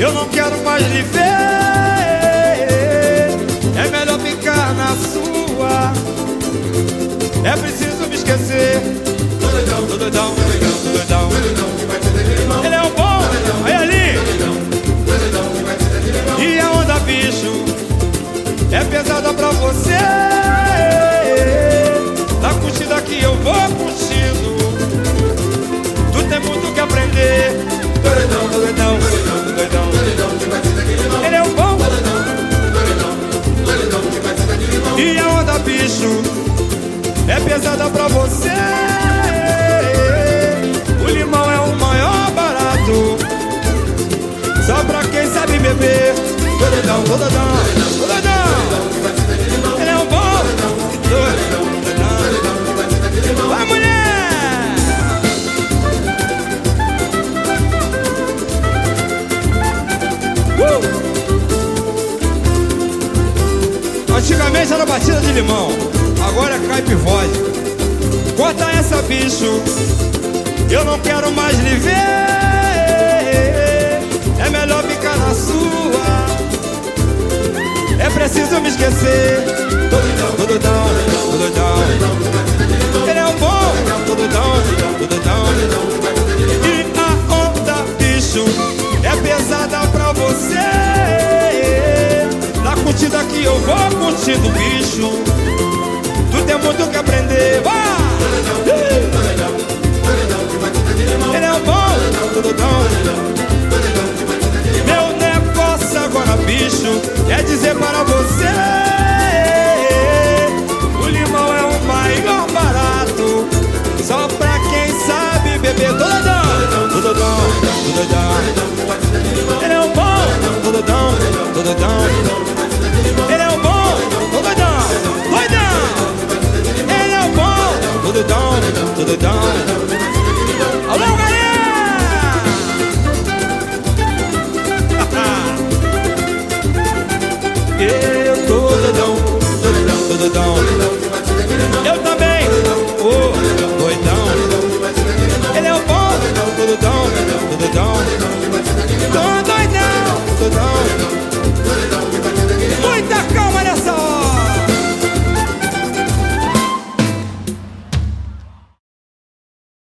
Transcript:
Eu não quero mais lhe ver. É melhor ficar na sua. É preciso me esquecer. Doidão, doidão, doidão, doidão. Ele é o bom, aí ali. E a onda, bicho, é pesada bicho, é pesada pra você. O limão é o maior barato. Só pra quem sabe beber. Doidão, doidão, doidão. Antigamente era batida de limão, agora é caipivode. Corta essa, bicho, eu não quero mais lhe ver. É melhor ficar na sua. É preciso me esquecer. Doidão, doidão, doidão. Ele é o bom, doidão, doidão. E a onda, bicho, é pesada pra você. Na curtida que eu vou Doidão, doidão, doidão. Ele é o bom, doidão, doidão. Ele é o bom, doidão, doidão. Ele é o bom, doidão, doidão.